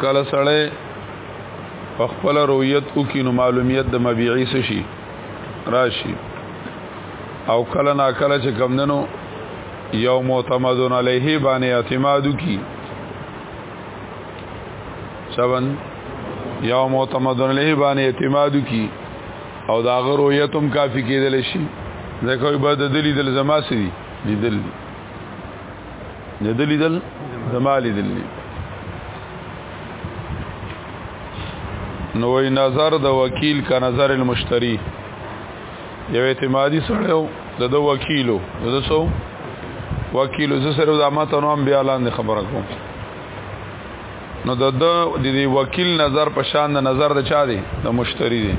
کله سړی په خپل رویت او کې نو معلومیت د مبيعي څه شي راشي او کله نا کله چې کم دنو یو معتمدون علیه باندې اعتماد کی چون یو معتمدون علیه باندې اعتماد کی او دا غ رؤیت هم کافی کېدل شي ځکه وي بعد د لیدل زما سری لیدل لیدل لیدل زما لیدل نو وی نظر د وکیل کا نظر المشتری یو اعتمادي سره د د وکیلو د سو وکیلو سره د امانت نوم بیا لاندې خبره کوم نو د د دې وکیل نظر په شان د نظر د چا دی د مشتری دی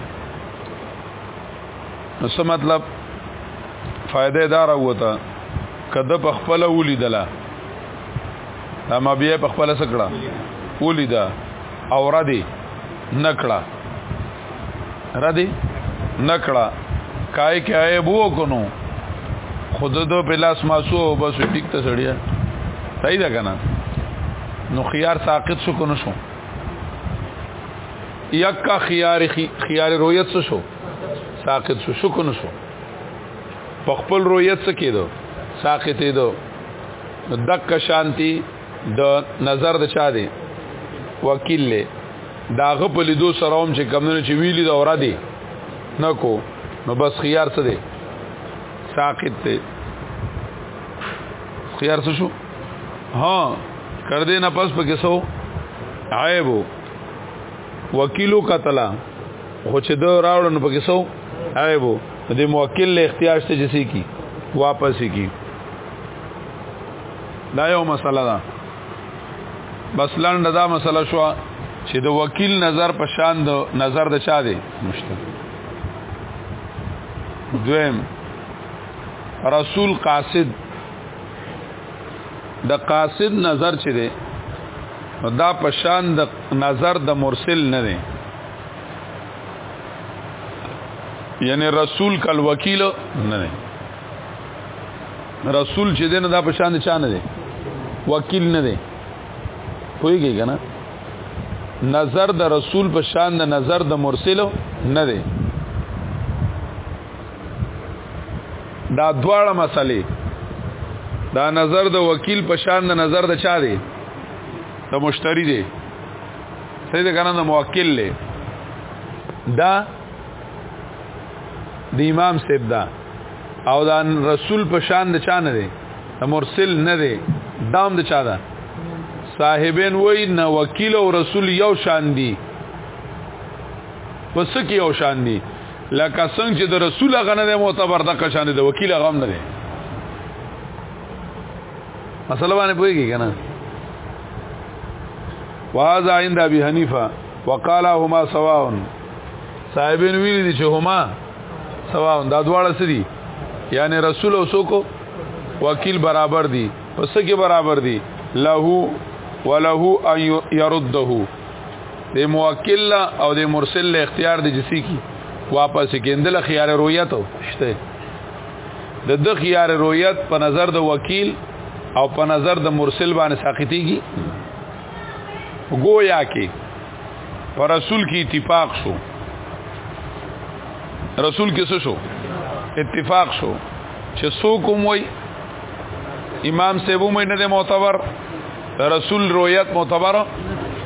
نو څه مطلب فائدې دار وته کده په خپل ولیدله دا ما بیا په خپل سکړه ولیدا او را دی نکړه ردی نکړه کای کې عیب وکنو خود دو په لاس ماسو او بس ټیک ته سړیا صحیح ده کنه نو خيار ساقط شو کنه شو یک کا خيار خيار رویت شو شو ساقط شو شو کنه شو په خپل رویت څه کېدو ساقط کېدو دک شانتی د نظر د چا دی وکیل له داغه په لیدو سره هم چې کمونه چې ویلی دا ورا دی نکو نو بس خيار څه دی ساقط دی خيار څه شو ها کړ دې نه پس په کیسو عیب وکیلو قتلا خو چې دا راوړ نو په کیسو عیب دې موکل له اختیار څخه جسی کی واپس کی دا یو مسله ده بس لاند دا مسله شو چې د وکیل نظر په شان د نظر د چا دی مشته دویم رسول قاصد د قاصد نظر چې دی دا په شان د نظر د مرسل نه دی یعنی رسول کل وکیل نه دی رسول چې دین دا په شان چا نه دی وکیل نه دی پوهیږي کنه نظر د رسول په شان د نظر د مرسلو نه دی دا دواړه مسلې دا نظر د وکیل په شان د نظر د چا دی د مشتری دی سید کنه د موکل له دا د امام سید دا او دا رسول په شان د چا نه دی مرسل نه دی دام د چا ده صاحبین وای نه وکیل او رسول یو شان دی پس کې یو شان دی لکه څنګه چې د رسول غنه د معتبر د قشان د وکیل غم نه دی مسله باندې پوهیږي کنه واذا عند ابي حنيفه وقالهما سواء صاحبین ویل دي چې هما سواون دا دواړه سدي یعنی رسول او سوکو وکیل برابر دي پس کې برابر دي له وله ان يرده د موکل او د مرسل له اختیار دي جسی کی واپس کېندل خيار رؤیت شته د د خيار رؤیت په نظر د وکیل او په نظر د مرسل باندې ساقطيږي گویا کې پر رسول کې اتفاق شو رسول کې څه شو اتفاق شو چې سو کوم وای امام سیبو مې نه معتبر رسول رویت معتبر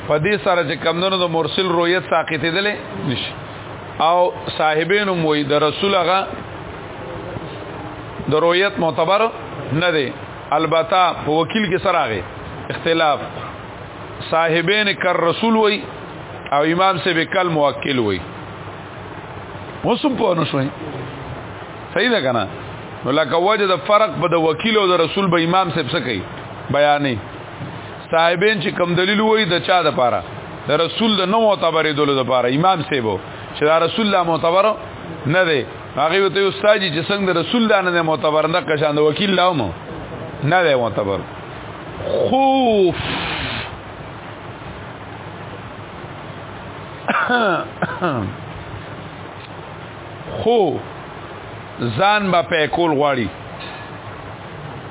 په دې سره چې کمندونو د مرسل رویت ساقط دي نشي او صاحبین هم وای د رسول هغه د رویت معتبر نه دی البته په وکیل کې سره اختلاف صاحبین کر رسول وای او امام سے به کل موکل وای وسم په نو شوي صحیح ده کنه نو لکه وجه د فرق په د وکیل او د رسول به امام صاحب څه کوي بیانې صاحبین چې کم دلیل وای د چا د پاره د رسول د نو معتبرې دلو د پاره امام صاحب چې دا رسول الله معتبر نه دی هغه وته استاد چې څنګه رسول الله نه معتبر نه کښان د وکیل لاوم نه دی معتبر خوف خو ځان به پیکول غواړي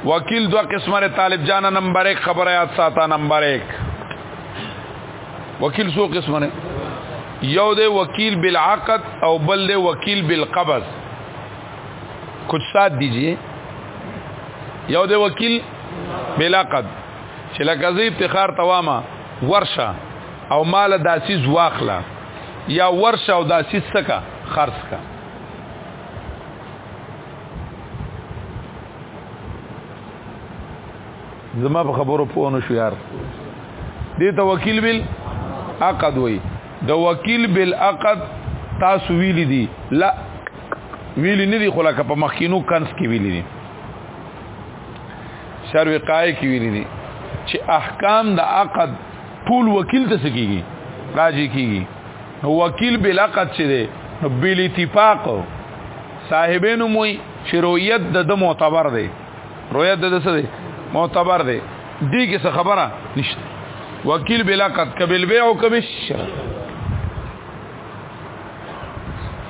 وکیل دو قسمه طالب جانا نمبر 1 خبره یاد ساته نمبر 1 وکیل سو قسمه نه یو دی وکیل بالعقد او بل دی وکیل بالقبض کچھ ساتھ دیجئے یو د وکیل بلا قد چې لکه زه افتخار توامه ورشه او مال داسی زواخلا یا ورشه او داسی سکا خرڅ کا زما په خبرو پوه نه شو یار دې ته وکیل بل عقد وای د وکیل بل عقد تاسو ویل دي لا ویلی ندی خو لکه په مخکینو کنس کې ویلی دي شر وقای کې ویلی دي چې احکام د عقد ټول وکیل ته سکیږي راځي کیږي نو وکیل بل عقد چې دی نو بل اتفاق صاحبینو موي چې رؤیت د د معتبر دی رؤیت د څه دی معتبر دی دې کې څه خبره نشته وکیل بلا قد قبل بیع او کبش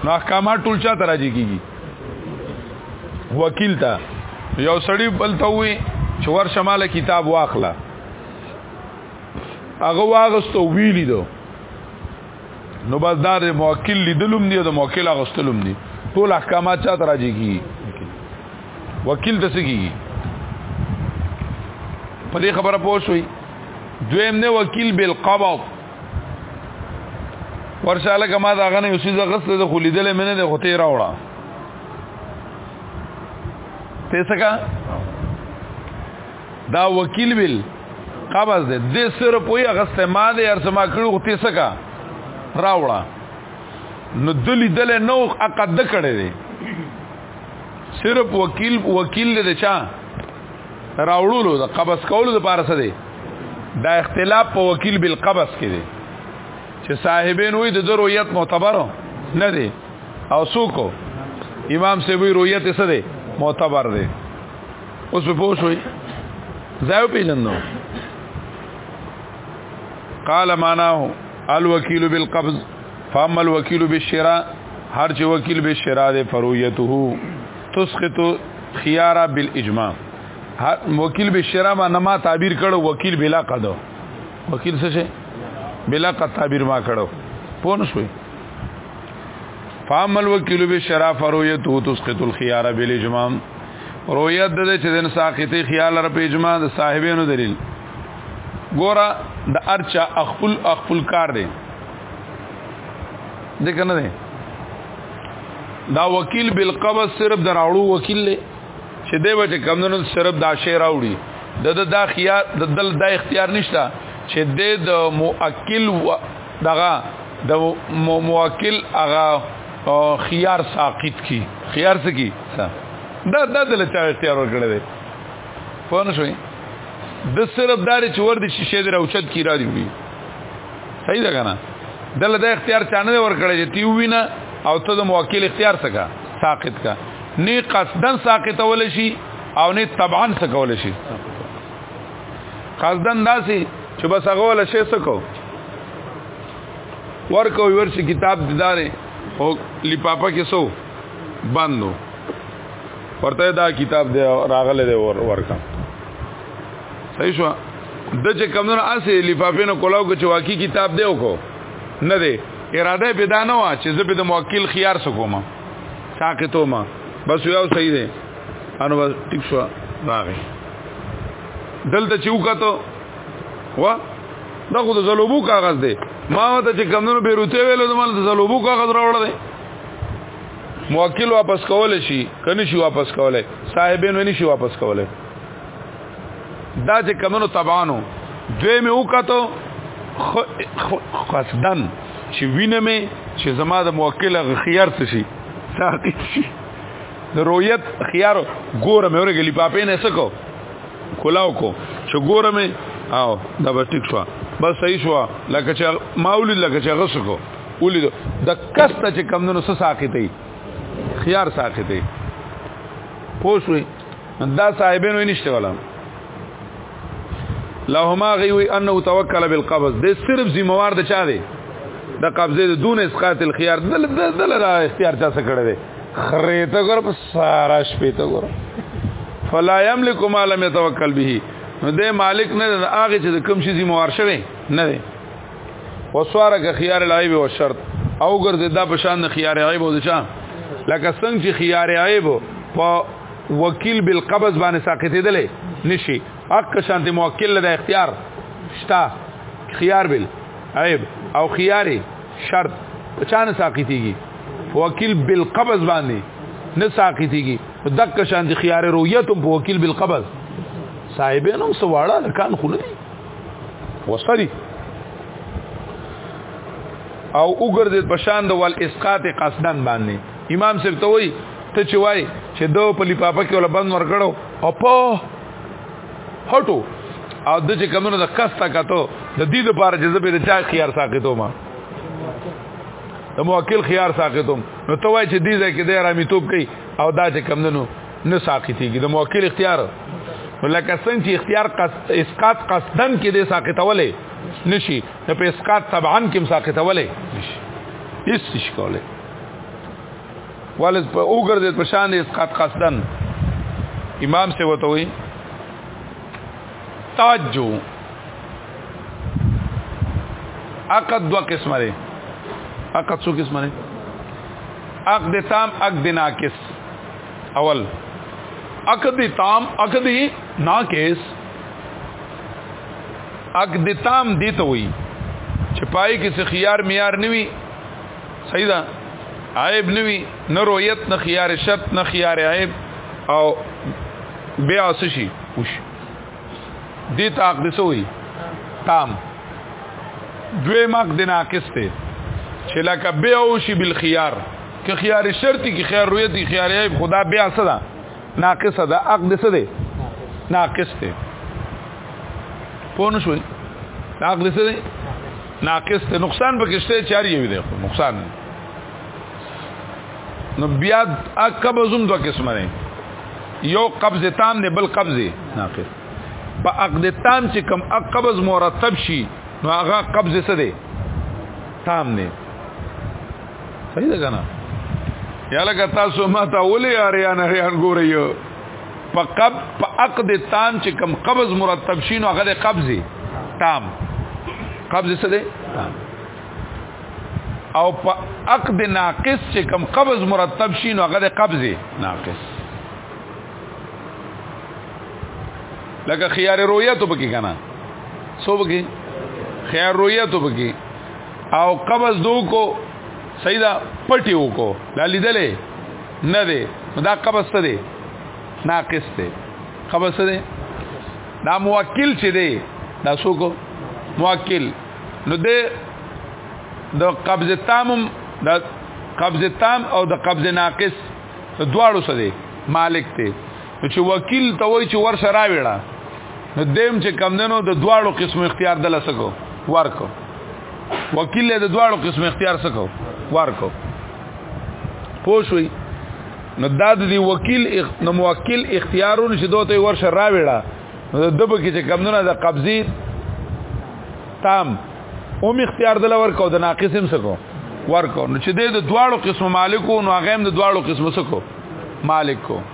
نو احکامات ټول چا ته راځي کیږي وکیل ته یو سړی بل ته وي چې ور شماله کتاب واخله هغه واغستو ویلی دو نو بس دا د موکل لیدلوم دی د موکل اغستلوم دی ټول احکامات چا ته راځي کی وکیل ته سګي په دې خبره پوه شوي دویم نه وکیل بالقبض ورشاله کما دا غنه یو سیز غسل د خولیدل منه د غته راوړه پیسې کا دا وکیل ویل قبض دې د سر پوی غسته ما دې ارسما کړو غته سکا راوړه نو دلی دل نو عقد کړي دي صرف وکیل وکیل دې چا راوړلو د قبض کولو د پاره څه دی دا اختلاف په وکیل بالقبض کې دی چې صاحبین وې د ضرورت معتبر نه دی او څوک امام سی وی رؤیت څه دی معتبر دی اوس په پوه شوي ځای پیژنو قال معناه الوکیل بالقبض فاما الوکیل بالشراء هر چې وکیل بالشراء دی فرویته تسقط خيارا بالاجماع وکیل به شرع ما نما تعبیر کړو وکیل بلا قد وکیل څه شي بلا قد تعبیر ما کړو پون شوي فامل وکیل به شرع فرویت تسقط الخيار بالاجماع رویت د چې دن ساقتی خیال را په اجماع د صاحبینو دلیل ګورا د ارچا خپل خپل کار دی دغه نه دی دا وکیل بالقبض صرف دراړو وکیل له چې دی به کمندونو صرف دا شی راوړي د د دا خيار د دل دا اختیار نشته چې د د مؤکل دغه د مؤکل هغه خيار ساقط کی خيار سکی دا دا دل چا اختیار ورکړی دی پوه نه شوي د صرف دار چې ور دي شیشه دراوچت کی را دی وی صحیح ده کنه دله د اختیار چانه ورکړی چې تی وینه او ته د موکل اختیار سکا ساقط کا نه قصدن ساقط ول شي او نه طبعا سکول شي قصدن داسي چې بس هغه ول شي سکو ورکو ورشي کتاب دیدارې او لپاپا کې سو بندو ورته دا کتاب دی راغله دی ور ورکا صحیح شو د چې کمونو اسې لفافې نه کولاو کې چې واقعي کتاب دی وکړو نه دی اراده به دا نه وا چې زه به د موکل خيار سکوم ساقطو ما بس یو صحیح دی انو بس ټیک شو راغی دلته چې وکړو وا دا خو د زلوبو کاغذ دی ما ته چې کمونو بیروته ویلو د مال د زلوبو کاغذ راوړل دی موکل واپس کول شي کني شي واپس کولای صاحبین ونی شي واپس کولای دا چې کمنو تبانو دوی مې وکړو قصدن چې وینه مې چې زما د موکل غخيار څه شي ساقط شي د رویت خيار ګوره مې ورګلی پاپې نه سکو کلاو کو چې ګوره مې او دا به ټیک شو بس صحیح شو لکه چې ماولی لکه چې غسکو ولید د کسته چې کمندونو سره ساقطې خيار ساقطې پوښوي دا صاحبینو یې نشته ولا لهما غوي انه توکل بالقبض د صرف ذمہوار د چا دی د قبضه د دون اسقاط الخيار دل دل را اختیار چا څه کړی دی خریته ګور په سارا شپې ته ګور فلا يملك ما لم يتوکل به نو د مالک نه هغه چې د کم شي ذمہوار شوی نه دی وسواره که خيار العيب او شرط او ګرځي دا په شان د خيار عيب او ځا لکه څنګه چې خيار عيب په وکیل بالقبض باندې ساقطې دلې نشي حق شانت موکل د اختیار شتا خيار بل عيب او خيار شرط په چانه ساقطيږي وکیل بالقبض باندې نه ساقطيږي دک شانت خيار رؤیت په وکیل بالقبض صاحبینو سواړه کان خونه دي وسري او وګرځید په شان د ول اسقاط قصدن باندې امام صاحب ته وای ته چې وای چې دو په لپاپه کې ولا بند ورګړو او په هټو او د چې کمونو د کستا کتو د دې لپاره چې زبې د چا خيار ساقتو ما د موکل خيار ساقتو نو ته وای چې دې ځای کې د رامیتوب کوي او دا چې کمونو نه ساقطيږي د موکل اختیار لکه څنګه چې اختیار قصد اسقاط قصدن کې د ساقطولې نشي نه په اسقاط طبعا کې ساقطولې نشي هیڅ نشي کولای ولز په اوګرځي په شان د اسقاط قصدن امام سے وته وي تاجو عقد دو قسم لري عقد څو قسم لري عقد تام عقد ناقص اول اکدی تام اکدی ناقص اکدی تام دی ته وی چې پای کې څه خيار معیار نوي صحیح ده عیب نوي نه رویت نه خيار شرط نه خيار عیب او بیا څه شي وش دې تاق دې سوې تام دوی مق د ناقص ته چې لکه بیا او شي بالخيار که خيار شرطي کې خيار رويتي خيار عيب خدا بیا څه ده ناقص ده عقد څه ده ناقص ده پونه شوي عقد څه ده ناقص ده نقصان پکشته چاري وي ده نقصان نو بیا عقب زوم دوه قسمه ده یو قبض تام ده بل قبض ناقص په عقد تام چې کم عقبز مرتب شي نو هغه قبض څه ده تام نه صحیح ده کنه یا لکه تاسو ما ته ولې اریان اریان ګورئ په قب په عقد تام چې کم قبض مرتب شینو هغه د قبضه تام قبض څه دی او په عقد ناقص چې کم قبض مرتب شینو هغه د قبضه ناقص لکه خيار رویتو پکې کنه سو پکې خيار رویتو پکې او قبض دو کو سیدا پټي وکړو دا لیدلې نه دی دا قبض څه دی ناقص دی قبض څه دی دا موکل چې دی دا څوک موکل نو دی د قبض تام د قبض تام او د قبض ناقص دواړو څه دی مالک دی نو چې وکیل ته وای چې ور سره ویړه نو دیم چې کم دنو د دواړو قسم اختیار دل سکو ورکو وکیل له دواړو قسم اختیار سکو ورکو پوښوي نو دا د دی وکیل نو موکل اختیارونه چې دوته ور سره راوړه نو د دبه کې چې کم دنو د قبضی تام اوم اختیار دل ورکو د ناقصم سکو ورکو نو چې د دواړو قسم مالکو نو هغه هم د دواړو قسم سکو مالک کو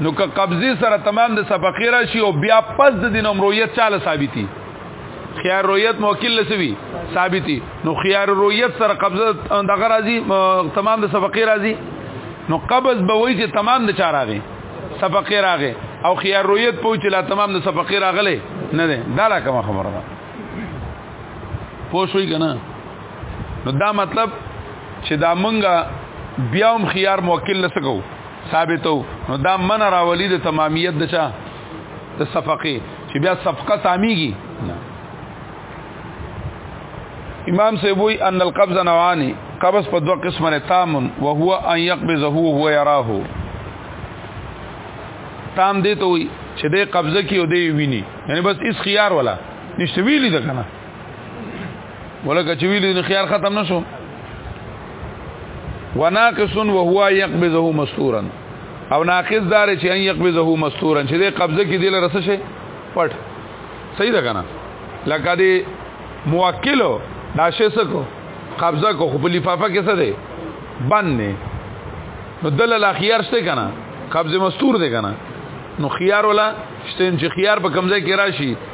نو که قبضه سره تمام د سبقی راشي او بیا پس د دین امرویت چاله ثابتي خيار رویت موکل لسوي ثابتي نو خيار رویت سره قبضه دغه راځي تمام د سبقی راځي نو قبض به وای چې تمام د چار راغي سبقی راغي او خيار رویت پوه لا تمام د سبقی راغله نه ده دا لا کوم خبره ده پوه شوي کنه نو دا مطلب چې دا مونږه بیا هم خيار موکل لسکو ثابتو نو دا من راولي د تمامیت د چا د صفقه چې بیا صفقه تامیږي امام سے وہی ان القبض نوعان قبض په دوه قسمه نه تام او هو ان يقبضه هو يراه تام دې ته وي چې دې قبضه کې او دې ویني یعنی بس اس خيار ولا نشته ویلی ده کنه ولکه چې ویل نو خيار ختم نشو وناقص وهو يقبضه مستورا او ناقص دار چې ان يقبضه مستورا چې دې قبضه کې دل رس شي پټ صحیح ده کنه لکه دې موکلو ناشه سکو قبضه کو خپل لفافه کې څه ده بند نه نو دل لا خيار شته کنه قبضه مستور ده کنه نو خيار ولا شته چې خيار په کمزې کې راشي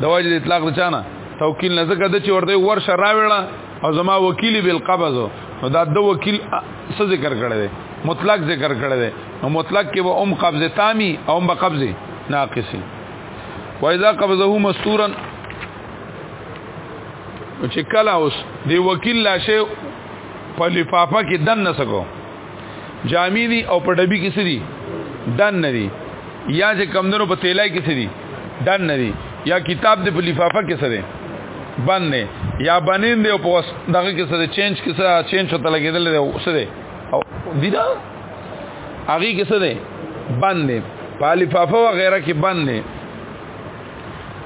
د وجه د اطلاق د چانه توکیل نه زکه د چې ورته ورشه راوړه او زما وکیل بالقبض نو دا د وکیل څه ذکر کړی دی مطلق ذکر کړی دی نو مطلق کې به ام قبضه تامی او ام قبضه ناقصی و اذا قبضه مستورا چې کله اوس دی وکیل لا شی په لفافه کې دن نه سکو جامې دي او په ډبي کې سړي دن نه دي یا چې کمندونو په تیلای کې سړي دن نه دي یا کتاب د په لفافه کې سړي باندې یا بنین دی په وس دغه کې سره چینج کې سره چینج ته لګیدل دی سره او دی دا هغه کې سره باندې په لفافه و غیره کې باندې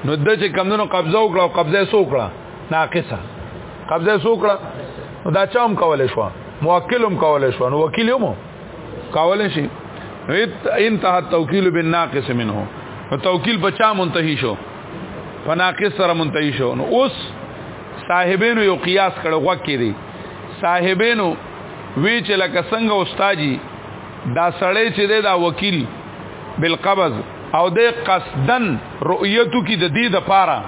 نو د چې کمونو قبضه وکړه او قبضه سو کړه ناقصه قبضه سوکړه دا چام کولې شو موکلم کولې شو نو وکیل یو کولې شي انتهى التوکیل بالناقص منه نو توکیل په چا منتهي شو په ناقص سره منتهي شو نو اوس صاحبینو یو قیاس کړه غوږ کې دي صاحبینو وی چې لکه څنګه استادجی دا سړی چې دی دا وکیل بالقبض او د قصدن رؤیتو کې د دې د پاره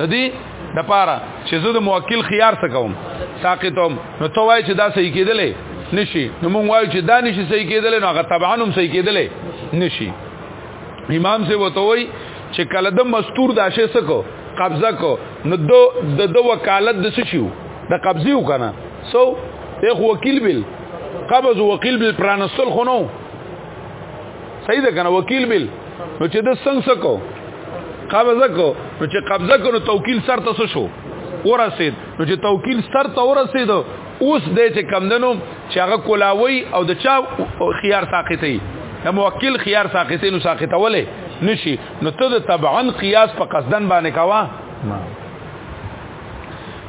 د دې د پاره چې زه د موکل خيار څه کوم ساقطوم نو ته وای چې دا صحیح کېدلې نشي نو مونږ وایو چې دا نشي صحیح کېدلې نو هغه طبعا هم صحیح کېدلې نشي امام سے وته وای چې کله د مستور دا شی سکو قبضه کو نو دو د دو وکالت د شیو د قبضه وکنه سو ته وکیل بل قبض وکیل بل پرانستل خو نو صحیح ده کنه وکیل بل نو چې د څنګه سکو قبضه کو نو چې قبضه کو نو توکیل سر ته شو ورسید نو چې توکیل سر ته ورسید اوس د چې کمندنو چې هغه کولاوي او د چا خيار ساقطي د موکل خيار ساقطي نو ساقطوله نشي نو ته د طبعا قياس په قصدن باندې کوا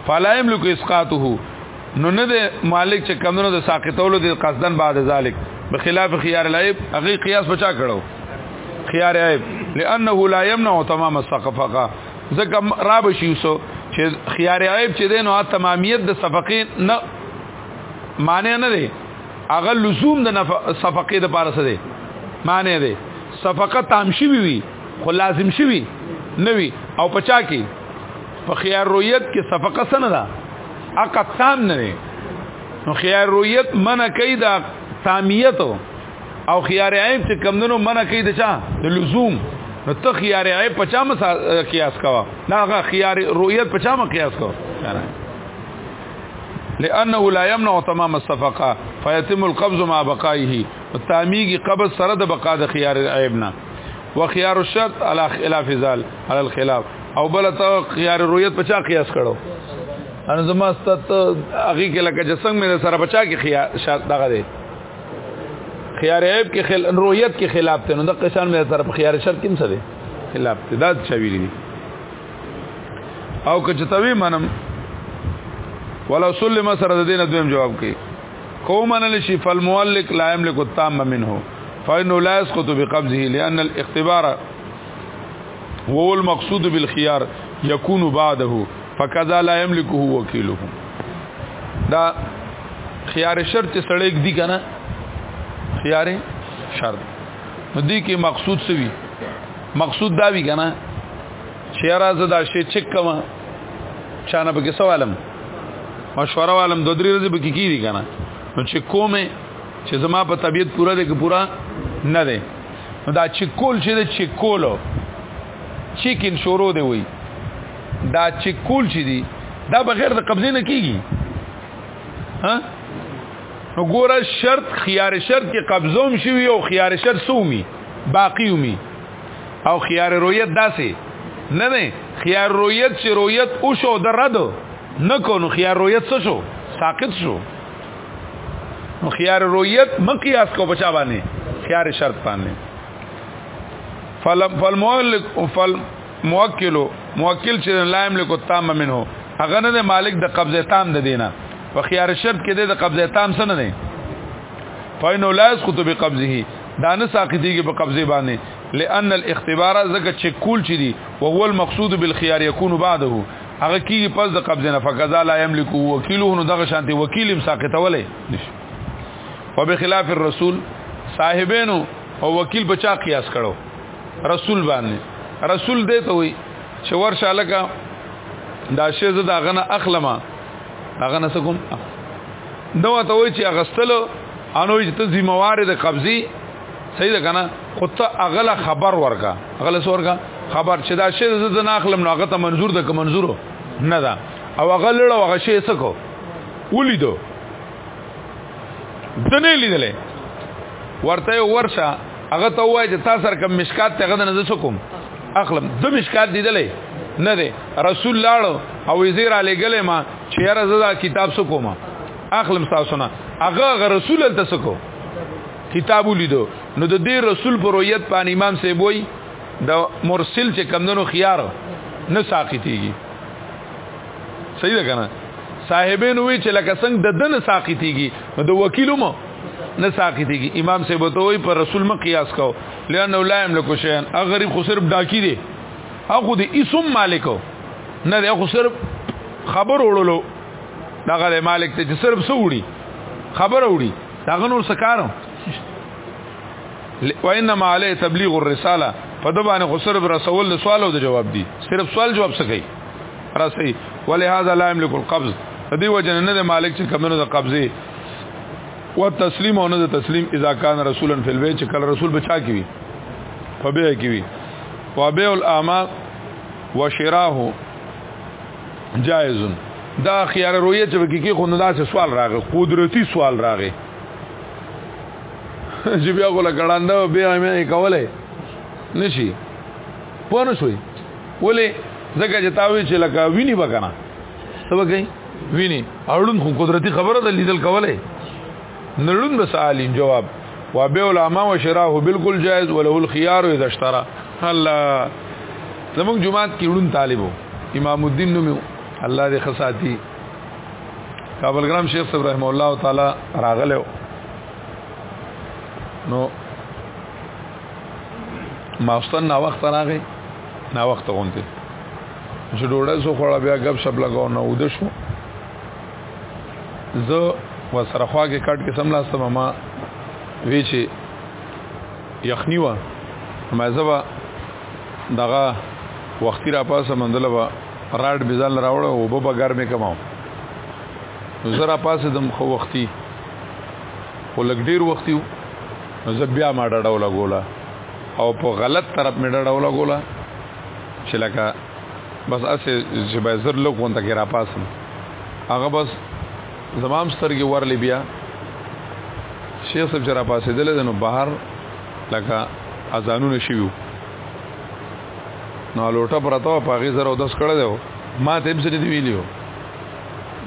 فلا يملك اسقاطه نو نه د مالک چې کمونو د ساقطولو د قصدن بعد ذلک بخلاف خيار العيب هغه قياس بچا کړو خيار عيب لانه لا يمنع تمام الصفقه ځکه را بشي وسو چې خيار عيب چې دینو تمامیت د صفقې نه معنی نه دی هغه لزوم د صفقې د پاره څه دی معنی دی صفقه تام شي وي خو لازم شي وي نه وي او پچا کې په خيار رویت کې صفقه سن ده اقا تام نه ده نو خيار رویت منع کوي دا تامیت او خيار عیب چې کمندونو منع کوي د چا د لزوم نو ته خيار عیب په چا مسا قیاس کوا نه خيار رویت په چا ما قیاس کوا لانه لا يمنع تمام الصفقه فيتم القبض مع بقائه تامیږي قبض سره د بقا د خيار عیب نه وخيار الشرط على خلاف ذلك على الخلاف او بل ته خيار رؤيت په چا قياس کړو ان زما ست اغي کې لکه جسنګ مې سره بچا کې خيار شاد دغه دی خيار عيب کې خل رؤيت کې خلاف ته نو د قشان مې سره په خيار شر کې څه دی خلاف ته دا چوي دي او که چتوي منم ولا سلم سره د دینه دویم جواب کوي قوم ان لشي فالمؤلق لا يملك التام منه فانه لا يسقط بقبضه لان الاختبار وو المقصود بالخيار يكون بعده فكذا لا يملكه وكيله دا خيار شرط سړیک دی کنه خيار شرط نو دی کې مقصود سوي مقصود دا وی کنه شیرا زدا شی چک کما چانه په کیسه عالم مشوره عالم د درې ورځې بکی کیږي کنه نو چې کومه چې زما په طبيعت پورا ده که پورا نه ده نو دا چکول چې د چکولو چیکن شروع دی وي دا چکول چې دی دا بغیر د قبضې نه کیږي ها نو ګوره شرط خيار شرط کې قبضوم شوی او خيار شرط سومي باقی ومي او خيار رویت داسې نه نه خيار رویت چې رویت او شو د رد نه کو نو خيار رویت څه شو ساقط شو نو خيار رؤيت مقياس کو بچا باندې خيار شرط باندې فلم فالمؤلف فل موکل موکل چې لا يملك التام منه هغه نه مالک د قبضه تام د دینه په خيار شرط کې د قبضه تام سره نه دی فإنه لا يسقط بقبضه دا نه ساقطيږي په قبضه باندې لأن الاختبار زکه چې کول چي دي او هو المقصود بالخيار يكون بعده هغه کیږي پس د قبضه نه فقضا لا یملک وکیله نو دغه شانتي وکیل هم ساقطولې نشي او بخلاف الرسول صاحبینو او وکیل بچا قیاس کړو رسول باندې رسول دې ته وي چې ورشه لکه دا شی زه دا غنه اخلمه هغه نسکم نو ته وای چې اغستلو انو چې ته ذمہوار د قبضي صحیح ده کنه خو ته اغله خبر ورکا اغله سورکا خبر چې دا شی زه زه نه اخلم نو هغه ته منزور ده که منزور نه ده او هغه لړ هغه شی سکو ولیدو دنه لیدلې ورته ورشه هغه ته وای چې تاسو سره کوم مشکات ته غدن زه سکم اخلم د مشکات دیدلې نه ده رسول لاړو او وزیر علی ګلې ما چې یاره زه دا کتاب سکوم اخلم تاسو نه هغه رسول ته سکو کتاب ولیدو نو د دې رسول پر رویت باندې امام صاحب وای د مرسل چې کمندونو خيار نه ساقطيږي صحیح ده کنه صاحبین وی چې لکه څنګه د دن ساقطيږي نو د وکیلوم نه ساقطيږي امام صاحب ته وای پر رسول م قیاس کو لئن لا یملک شیئا غریب خو صرف ډاکی دی هغه د اسم مالکو نه دی خو صرف خبر وړلو دغه مالک ته چې صرف سوړي خبر وړي داغه نور سکارو وانما علی تبلیغ الرساله په د باندې خو صرف رسول د سوال او د جواب دی صرف سوال جواب سکی راسي ولهذا لا يملك القبض دې وجنه نه د مالک چې کمنو د قبضه و تسلیم او نه د تسلیم اذا کان رسولا فی البیت چې کله رسول بچا کی وی په بیع کی وی و بیع الاما و شراه جائز دا خيار رويه چې وکي کې خو نه داسې سوال راغی قدرتي سوال راغی چې بیا غولا ګړانده بیا مې کولای نشي پوه نه شوي ولې ځکه چې تاوي چې لکه ویني وکنه څه وکړي ویني اړوند خو قدرتي خبره ده لیدل کولای نړوند بس عالم جواب وابه علماء وشراه بالکل جائز وله الخيار اذا اشترى الله زموږ جماعت کې ړون طالبو امام الدین نوم الله دې خصاتی کابل ګرام شیخ صاحب رحم الله تعالی راغلو نو ماستن نا وخت راغی نا وخت غونته چې ډوړې سو خړ بیا غب شپ لگاو نو ود شو زه وسره خوا کې کټ کې سملا سم ما وی چې یخنی و ما زبا دغه وختي را پاسه مندله به راډ به ځان راوړه او به به ګرمې کماو نو زه را پاسه دم خو وختي خو لږ ډیر وختي و نو زه بیا ما ډډو لګوله او په غلط طرف مې ډډو لګوله چې لکه بس اسې چې به زر لږ غونته کې را پاسم هغه بس زمام سترګې ورلې بیا شیخ صاحب چې را پاسېدل نو بهر لکه اذانونه شوي وو نو لوټه پرته وه په هغې سره اودس کړی دی ما ته هم څه نه دي ویلي وو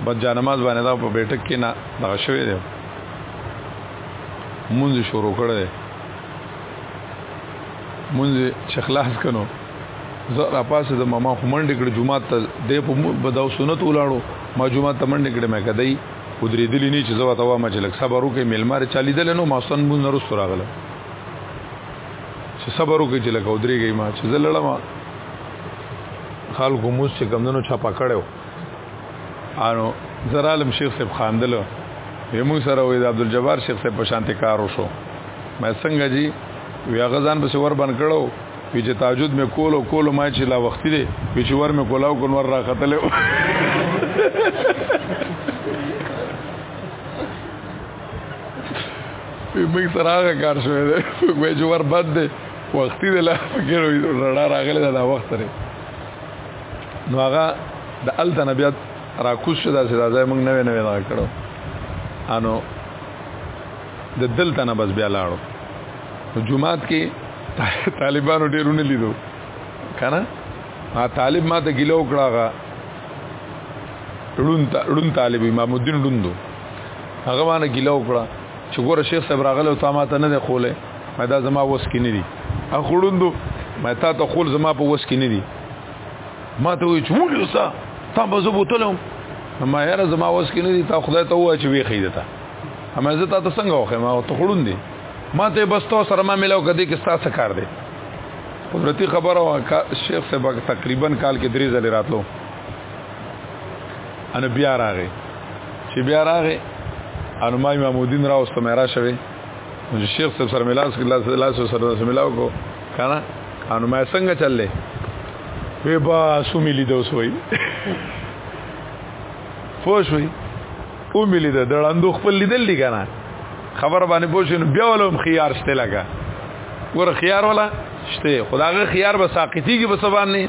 بس جانماز باندې دا په بیټک کې نه دغه شوی دی مونځ شروع کړی دی مونځ چې خلاص کنو زه را پاسې د ماما خو منډې کړې جومات ته دی په بداو سنت ولاړو ما جومات ته منډې کړې مې کدی ودرېدلې نه چې زه ورته وایم چې لږ صبر وکړئ میلمه رچالیدل نو ما سن مونځ نه رسو راغله چې صبر وکړي چې لکه ودرېږي ما چې زه لړم خلکو موس چې کمدنو چاپا کړو انو زر عالم شیخ صاحب خاندل یمو سره وې د عبدالجبار شیخ صاحب په شانته کار وشو مې څنګه جی وی غزان په ور بن کړو وی چې تاجود مې کولو کولو ما چې لا وخت دی وی چې ور مې کولاو کو نور راختل موږ سره هغه کار شوی دی وای چې ور بد دی وختي دی لا فکر رڼا راغلی دا وخت لري نو هغه د الته نبیات را کوش شو دا چې دا ځای موږ نوې نوې دا کړو انو د دلته نه بس بیا لاړو جمعات کې طالبانو ډیرونه لیدو کنه ما طالب ما ته ګیلو کړه غا ړون طالب امام الدین ړوندو هغه باندې ګیله وکړه چې ګوره شیخ صاحب راغله او تا ما ته نه دی خوله ما دا زما وس کې نه دي اخړوندو ما تا ته خول زما په وس کې نه دي ما ته وی چول یوسا تا به زبوتلم ما یاره زما وس کې نه دي تا خدای ته وای چې وی خیدتا اما زه تا ته څنګه وخه ما ته خړوندې ما ته بس تو سره ما ملاو کدي کې ستاسو کار دی قدرتی خبره وا شیخ صاحب تقریبا کال کې درې ځله راتلو ان بیا راغې چې بیا راغې ان ما امام الدین راوسته مې را شوه چې شیخ صاحب سره ملاس کې لاس لاس سره سره ملاو کو کنه ان ما څنګه چللې وی با سو ملي دوس وای پوښوي او ملي د دړاندو خپل لیدل دي کنه خبر باندې پوښین بیا ولوم خيار شته لگا ګور خيار ولا شته خداغه خيار به ساقتي کې بسبان نه